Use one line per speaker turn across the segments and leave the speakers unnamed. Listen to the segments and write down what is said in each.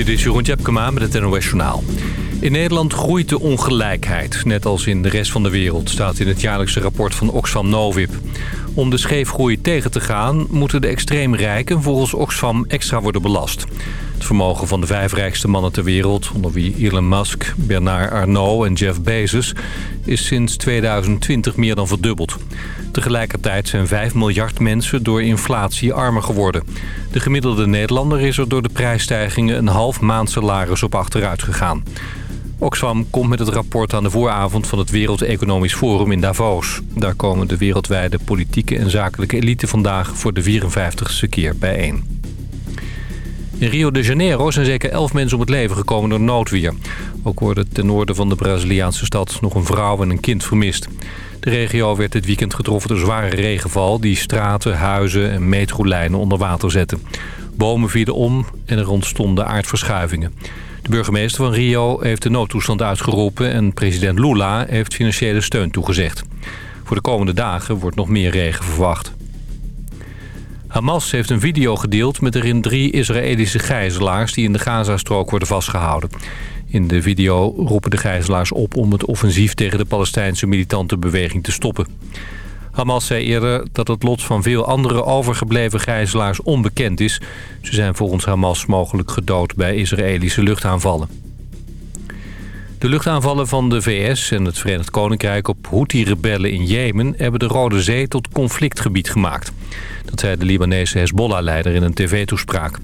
Dit is Jeroen Tjepkema met het NOS Journaal. In Nederland groeit de ongelijkheid, net als in de rest van de wereld... staat in het jaarlijkse rapport van Oxfam Novib. Om de scheefgroei tegen te gaan... moeten de extreem rijken volgens Oxfam extra worden belast. Het vermogen van de vijf rijkste mannen ter wereld... onder wie Elon Musk, Bernard Arnault en Jeff Bezos... is sinds 2020 meer dan verdubbeld. Tegelijkertijd zijn 5 miljard mensen door inflatie armer geworden. De gemiddelde Nederlander is er door de prijsstijgingen... een half maand salaris op achteruit gegaan. Oxfam komt met het rapport aan de vooravond van het Wereld Economisch Forum in Davos. Daar komen de wereldwijde politieke en zakelijke elite vandaag voor de 54ste keer bijeen. In Rio de Janeiro zijn zeker elf mensen om het leven gekomen door noodweer. Ook worden ten noorden van de Braziliaanse stad nog een vrouw en een kind vermist. De regio werd dit weekend getroffen door zware regenval... die straten, huizen en metrolijnen onder water zetten. Bomen vielen om en er ontstonden aardverschuivingen. De burgemeester van Rio heeft de noodtoestand uitgeroepen... en president Lula heeft financiële steun toegezegd. Voor de komende dagen wordt nog meer regen verwacht. Hamas heeft een video gedeeld met erin drie Israëlische gijzelaars... die in de Gazastrook worden vastgehouden. In de video roepen de gijzelaars op om het offensief tegen de Palestijnse militante beweging te stoppen. Hamas zei eerder dat het lot van veel andere overgebleven gijzelaars onbekend is. Ze zijn volgens Hamas mogelijk gedood bij Israëlische luchtaanvallen. De luchtaanvallen van de VS en het Verenigd Koninkrijk op Houthi-rebellen in Jemen... hebben de Rode Zee tot conflictgebied gemaakt. Dat zei de Libanese Hezbollah-leider in een tv-toespraak.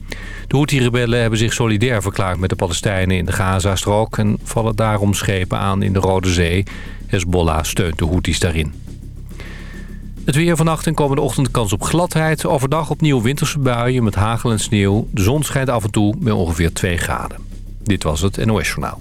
De Houthi-rebellen hebben zich solidair verklaard met de Palestijnen in de Gazastrook... en vallen daarom schepen aan in de Rode Zee. Hezbollah steunt de Houthis daarin. Het weer vannacht en komende ochtend kans op gladheid. Overdag opnieuw winterse buien met hagel en sneeuw. De zon schijnt af en toe bij ongeveer 2 graden. Dit was het NOS Journaal.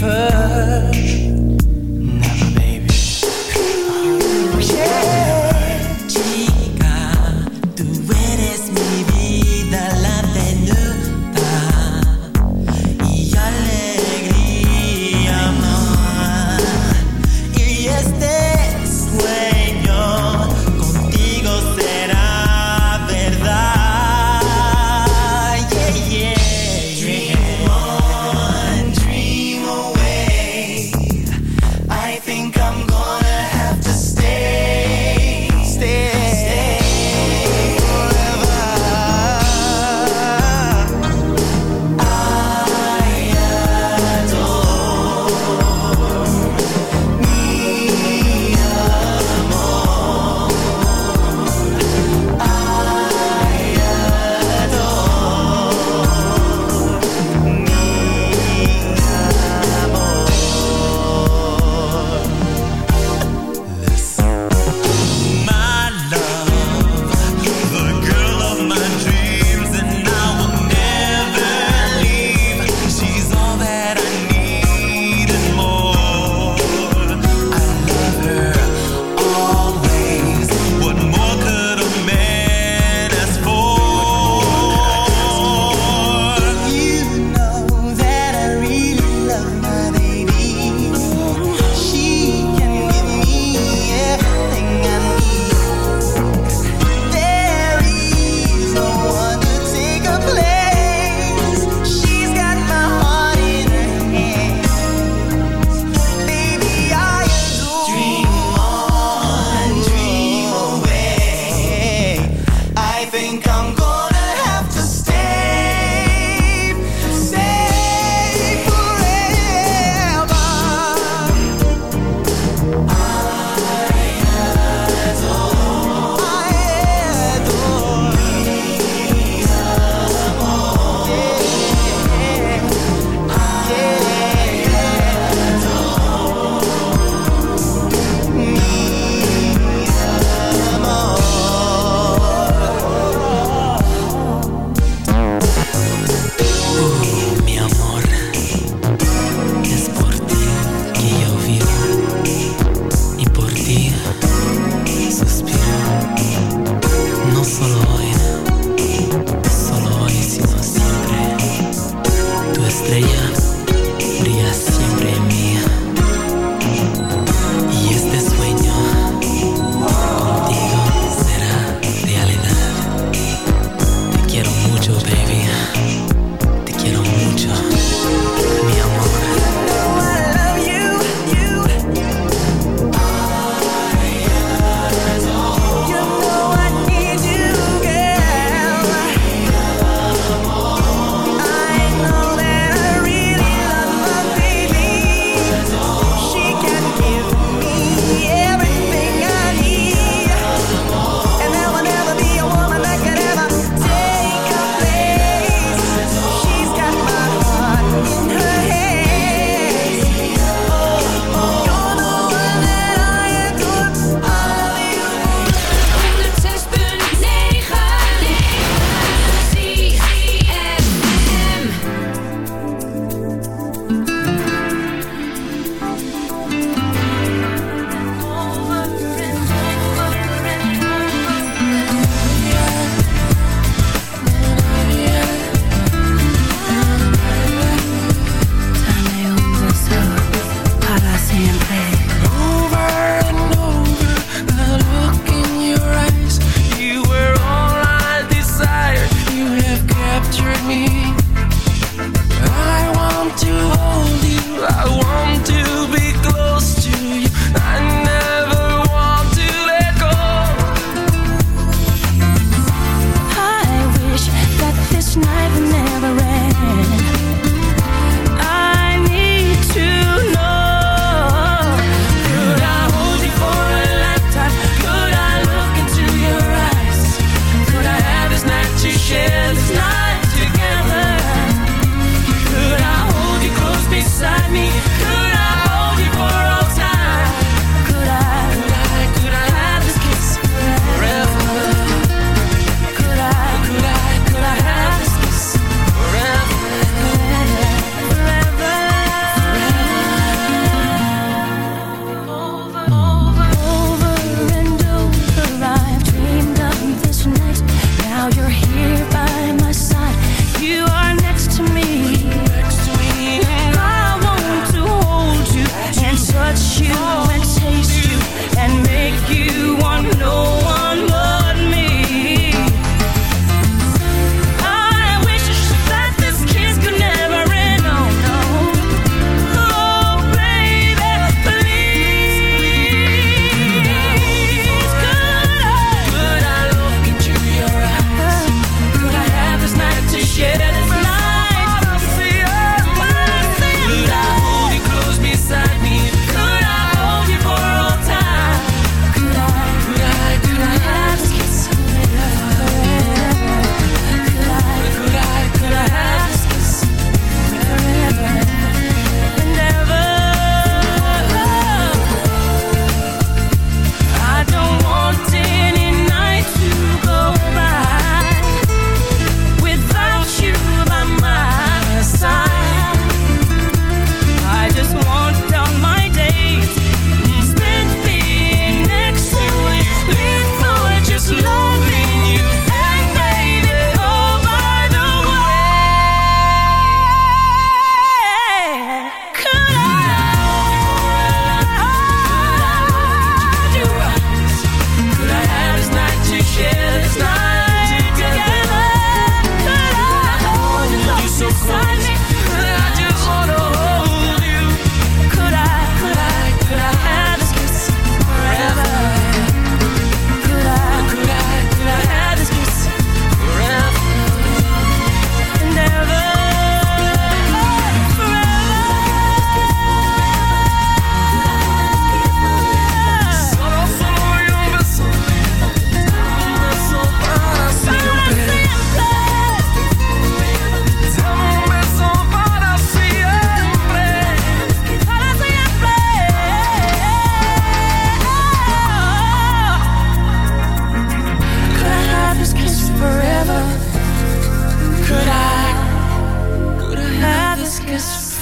fever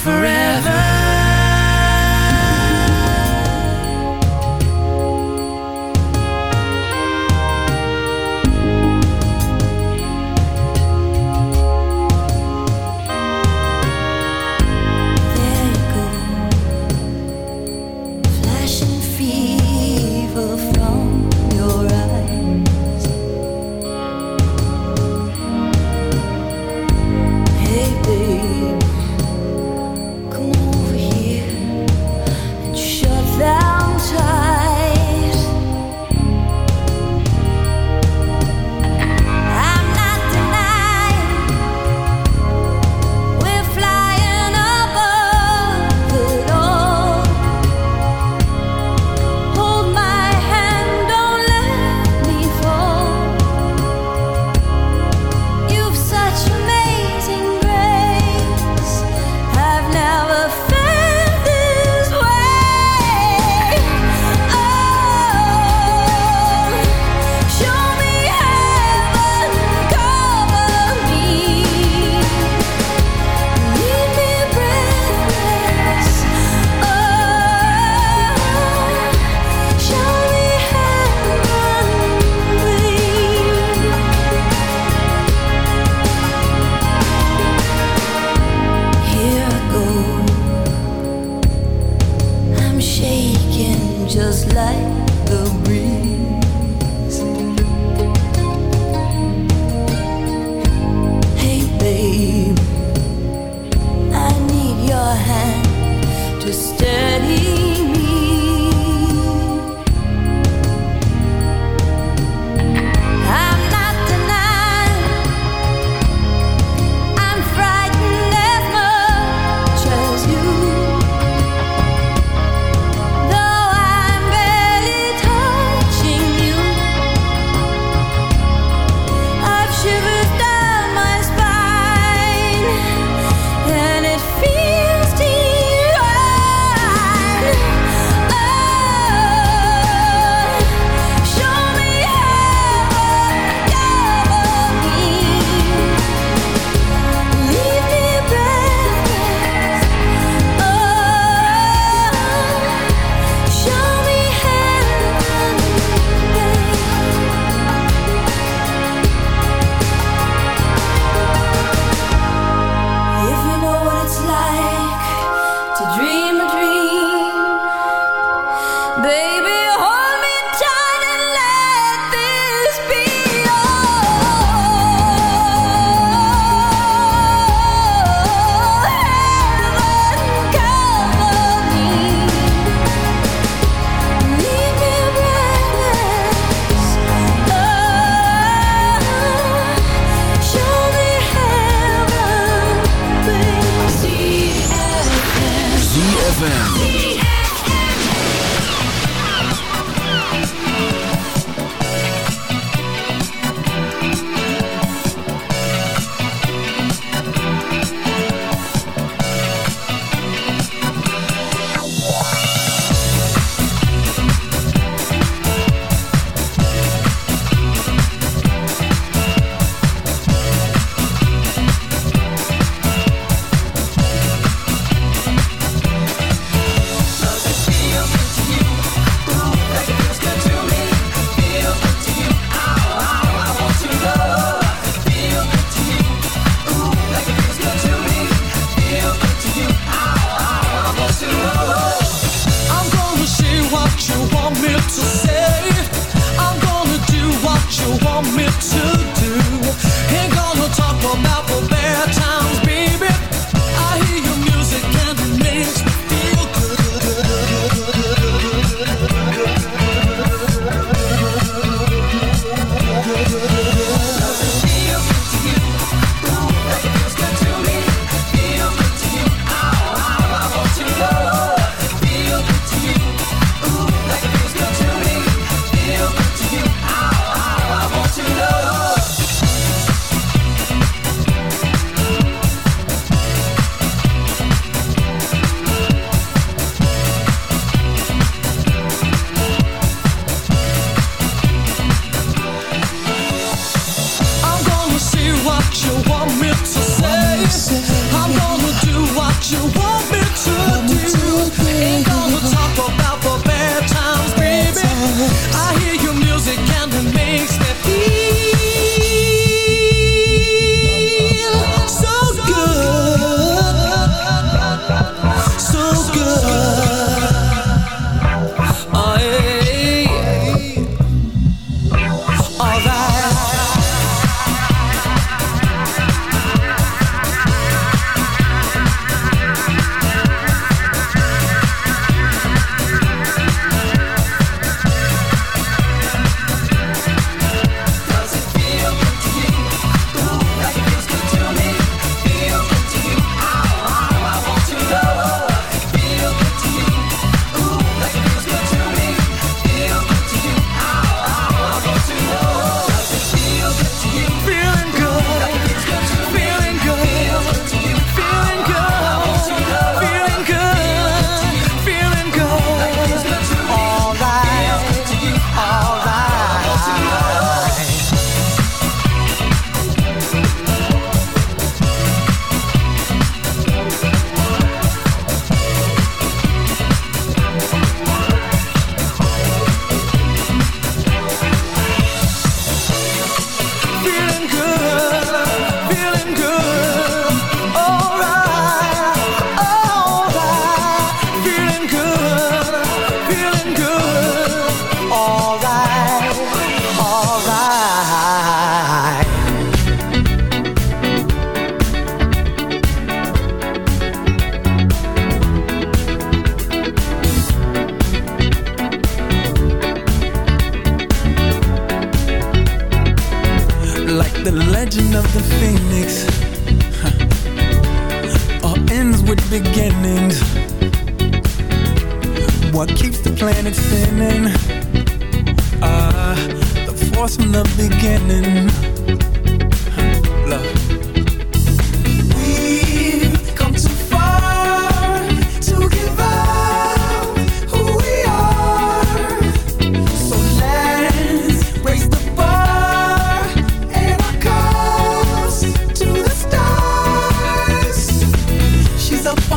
forever.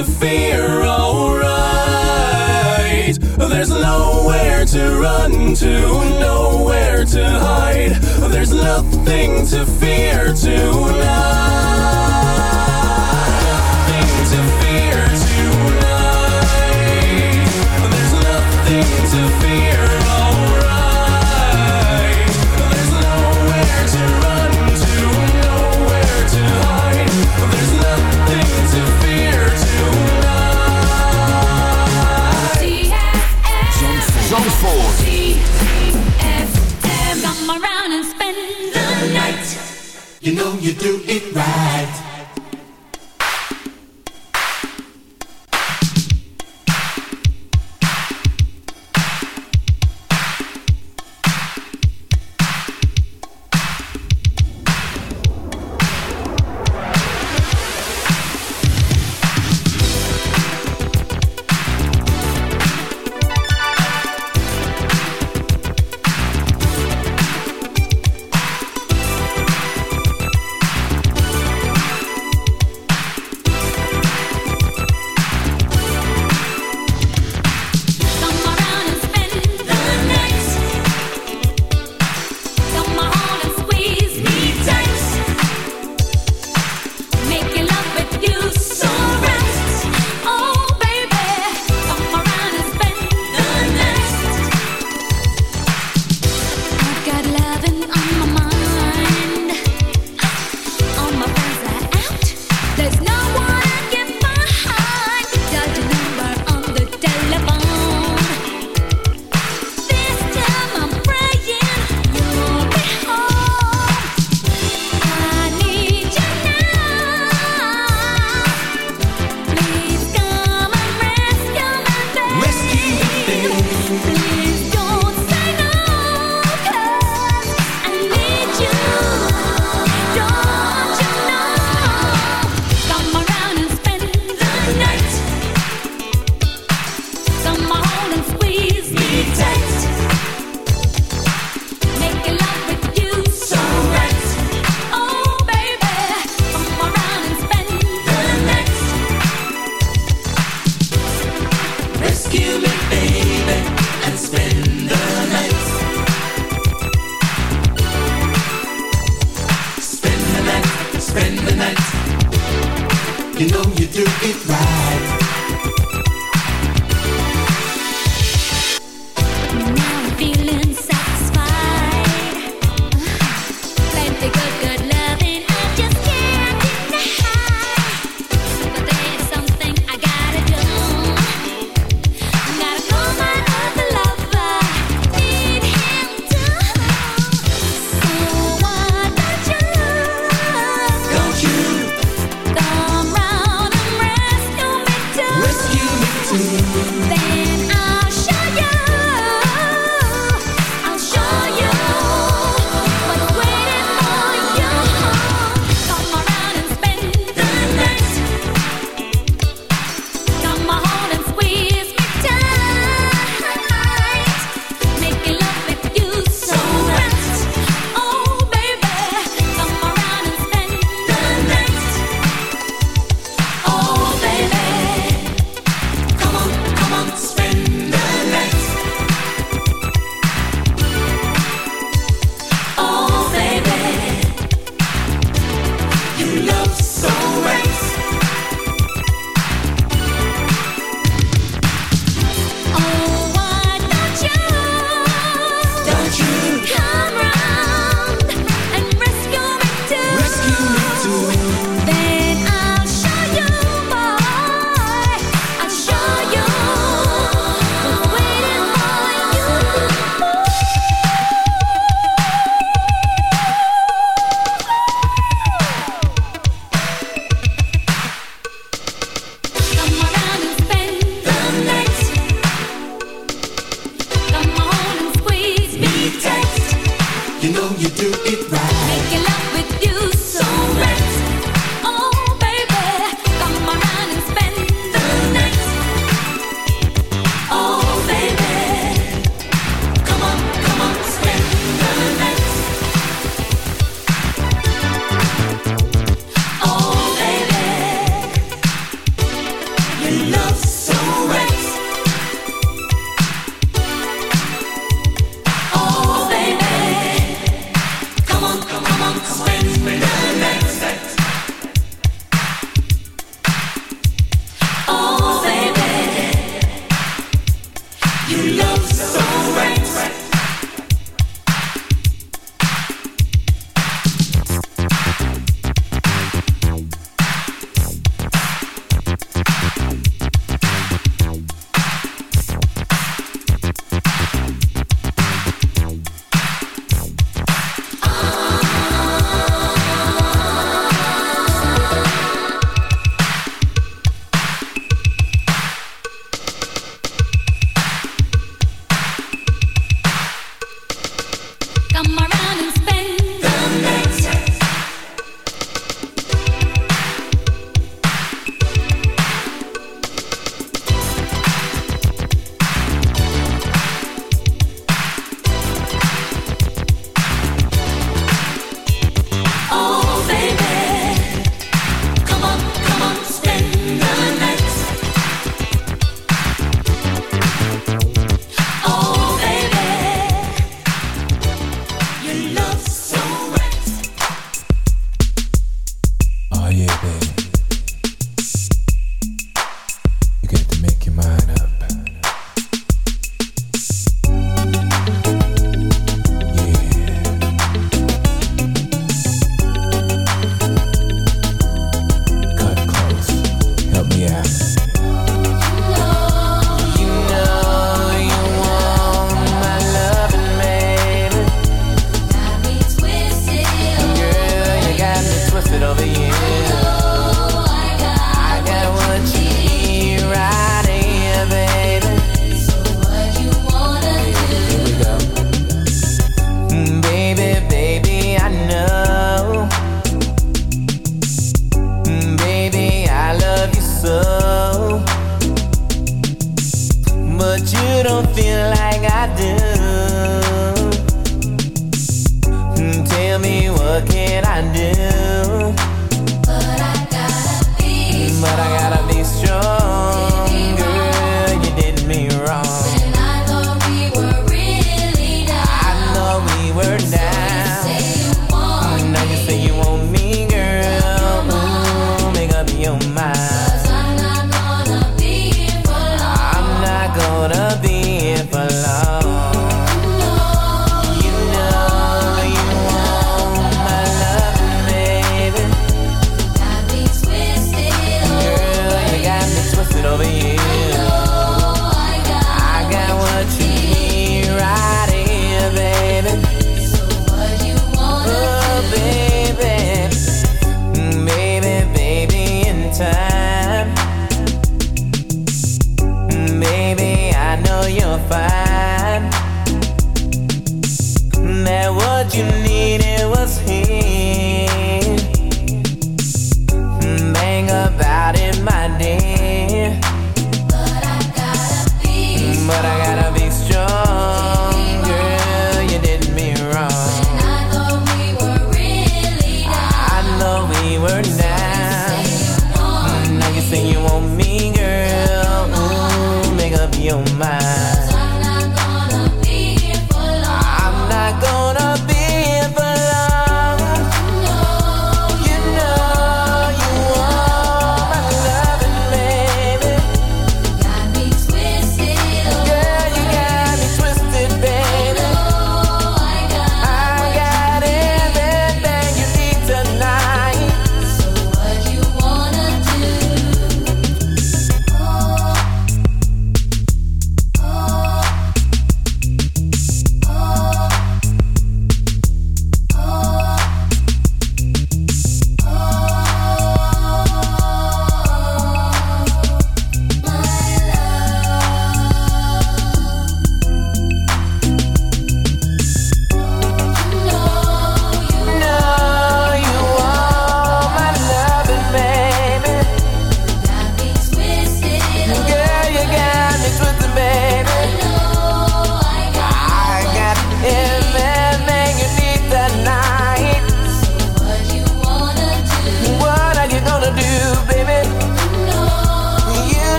the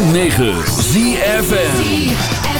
106.9 ZFN